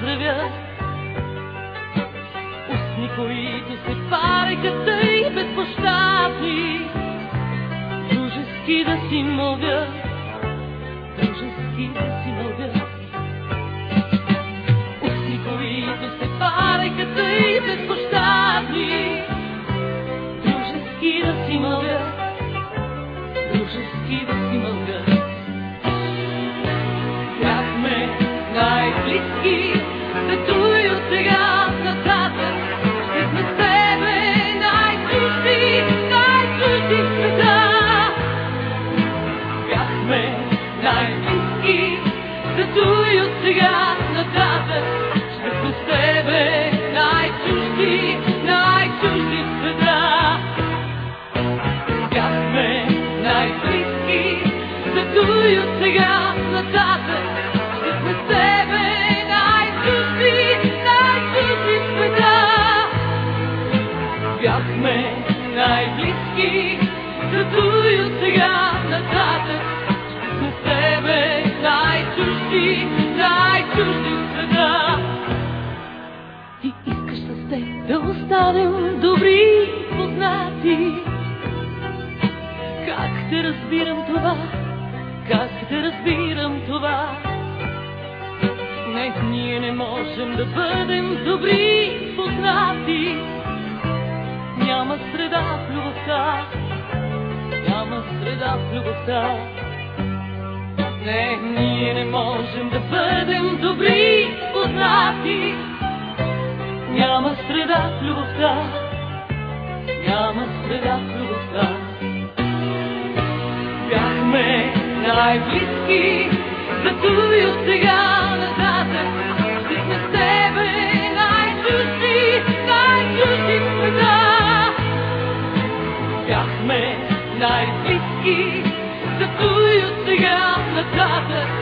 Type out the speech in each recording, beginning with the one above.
поздравя. Устни, които се пареха тъй безпощадни. Дружески да си мовя Дружески да си мовя Устни, които се пареха тъй безпощадни. бъдем добри познати. Няма среда в любовта, няма среда в любовта. Не, ние не можем да бъдем добри познати. Няма среда в любовта, няма среда в любовта. Бяхме най-близки, за и от сега the darkness.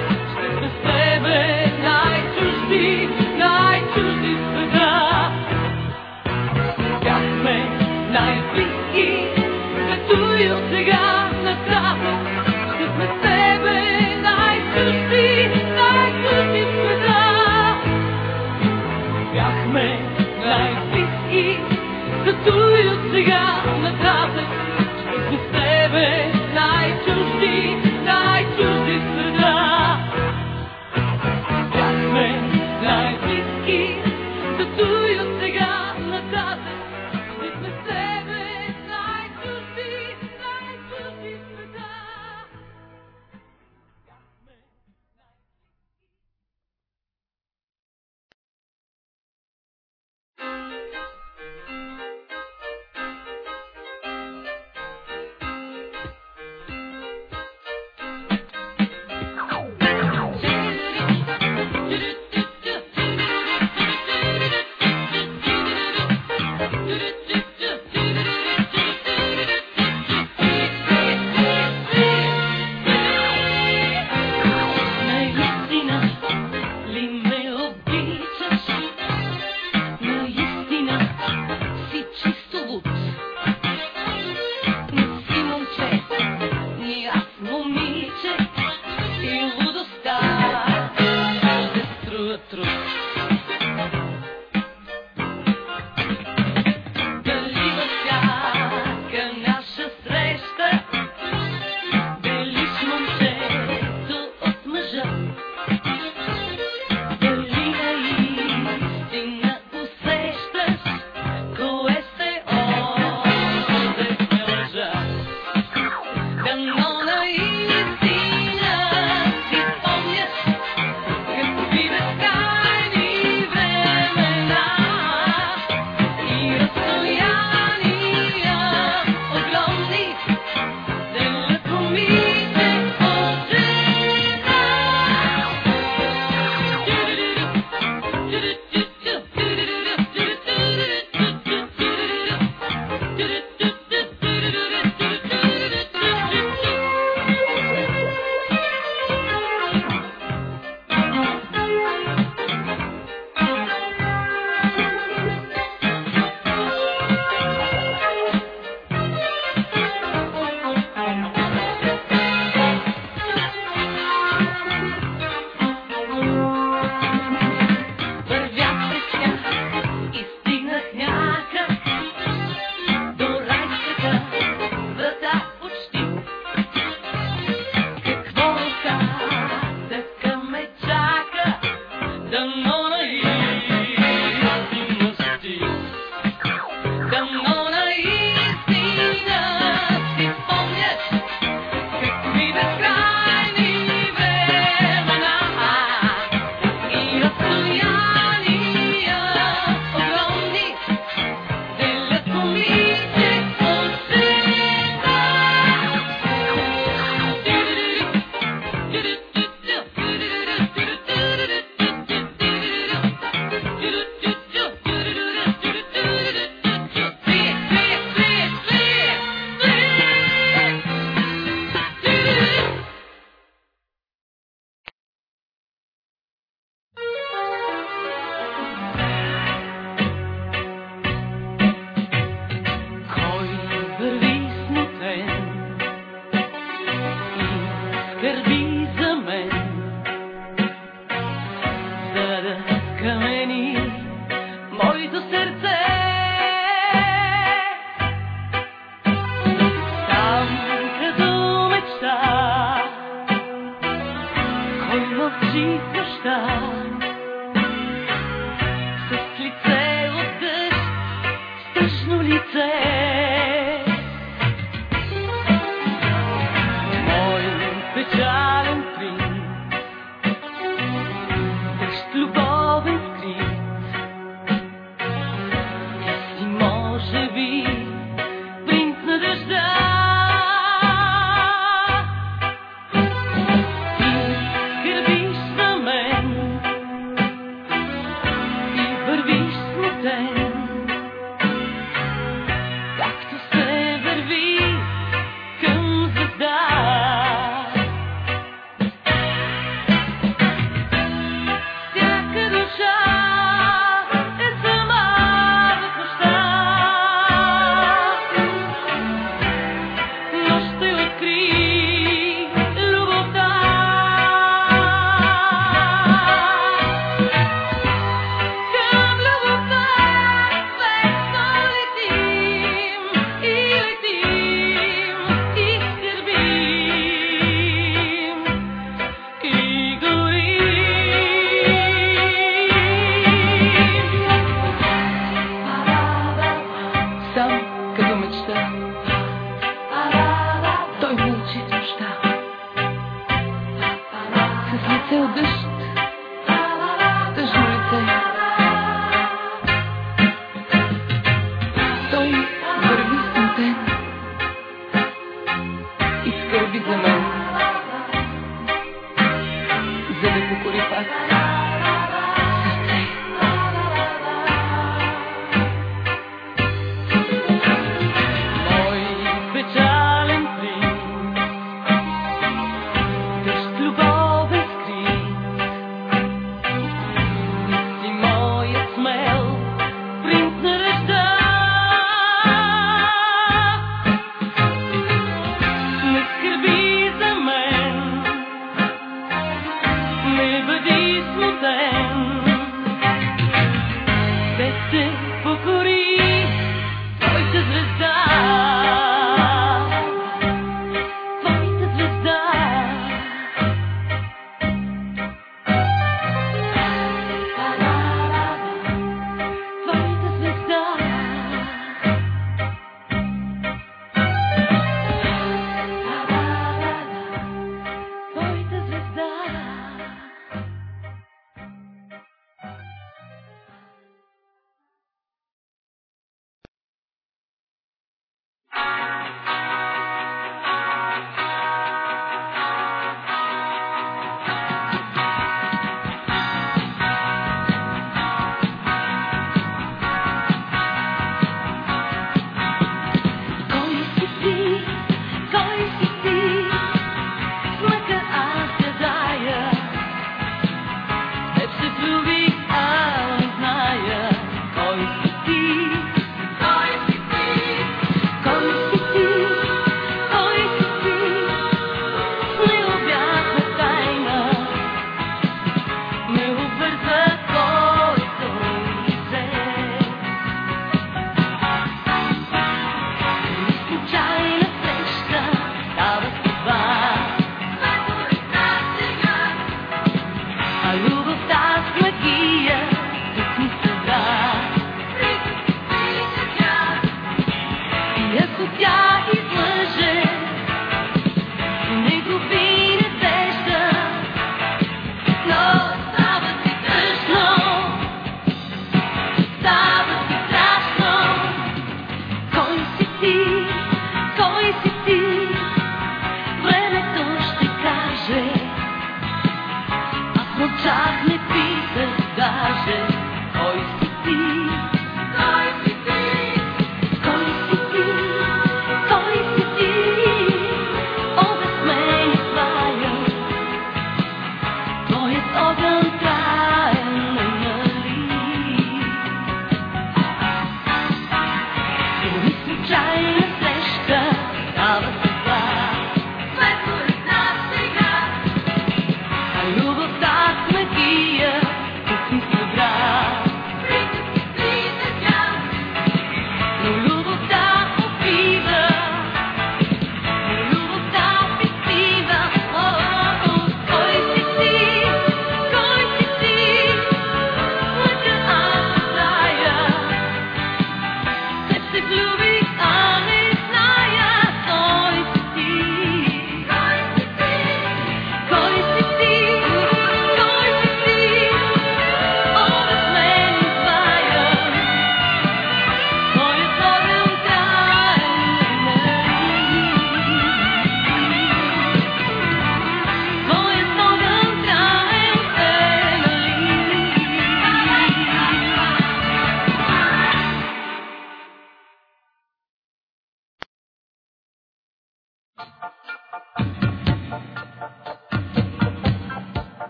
darkness.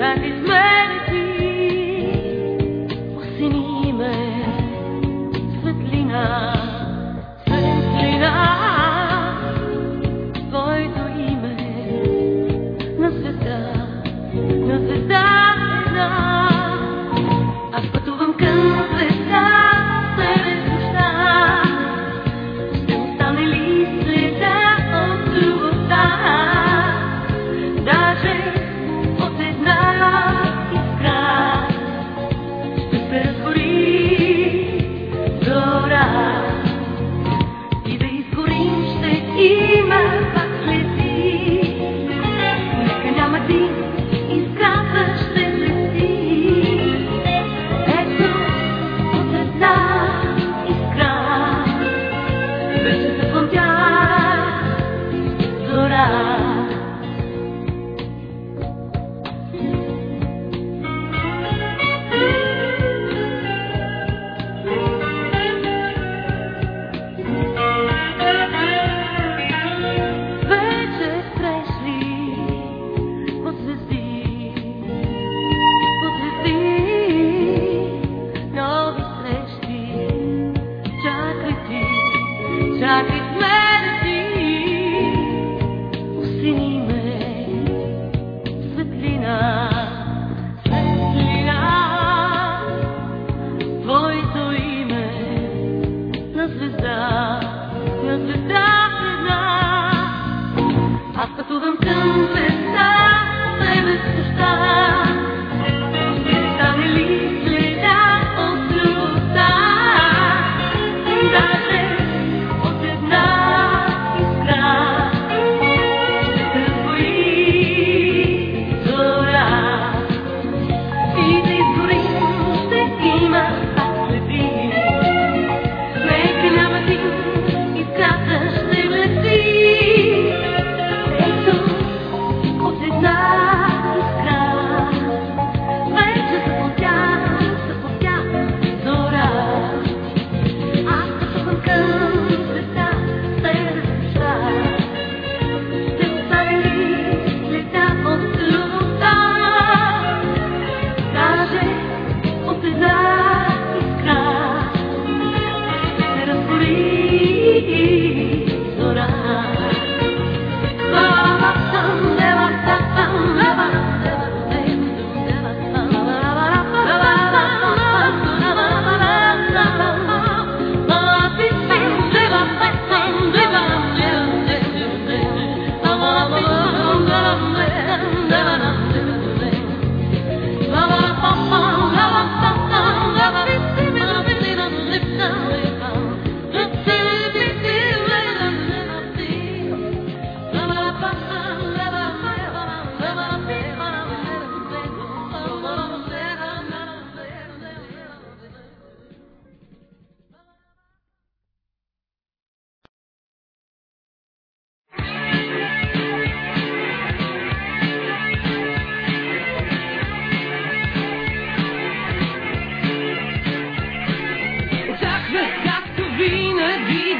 that is made.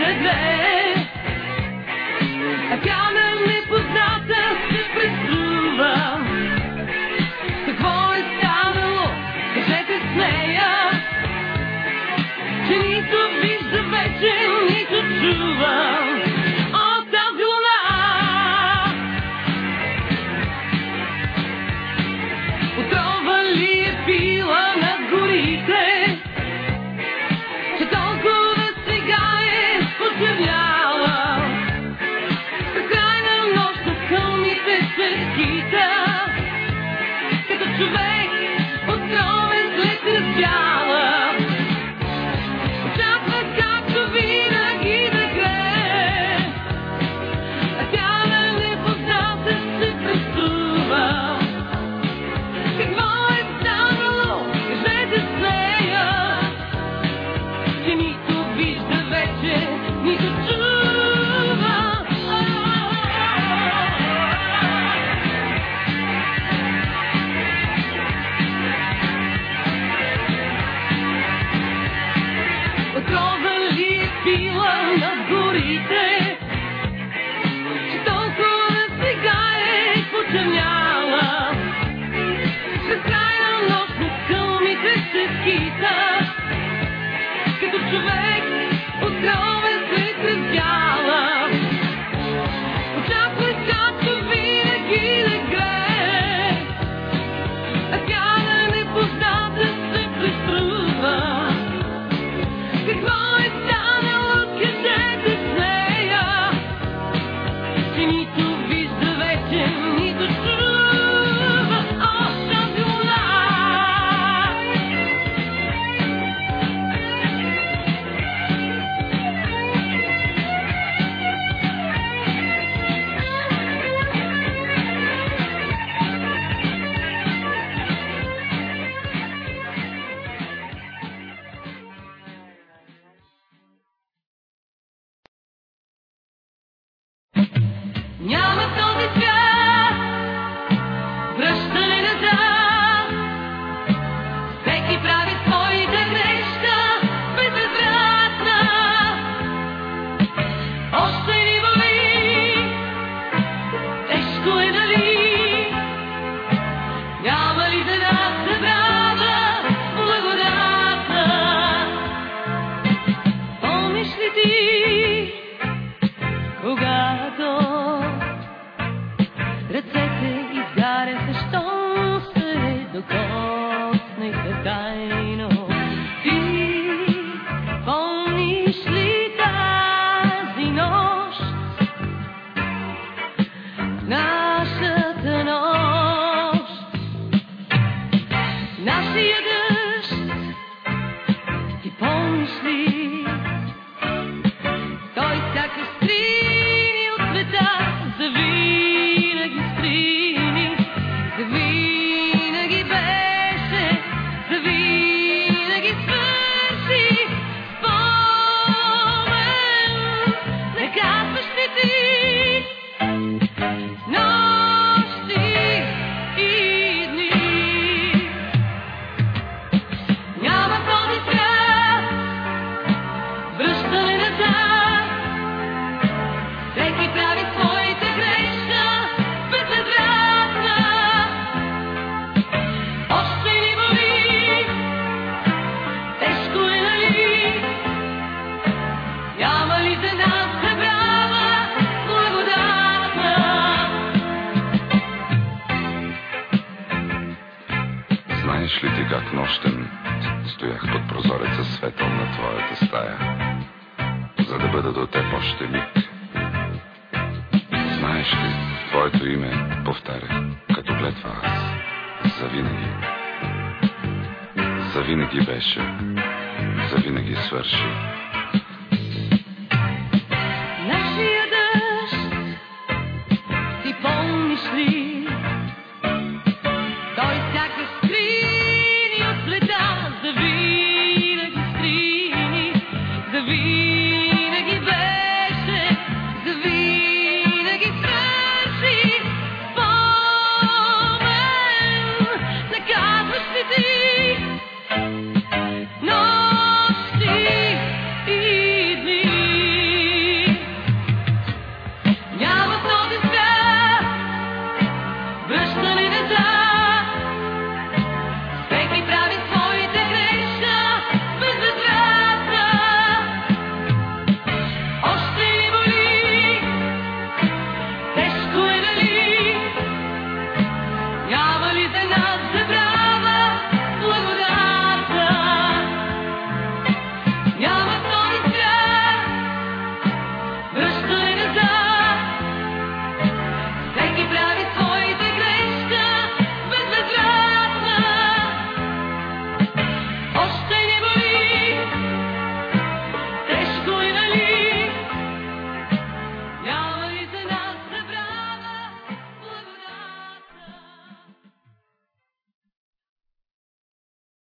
the day.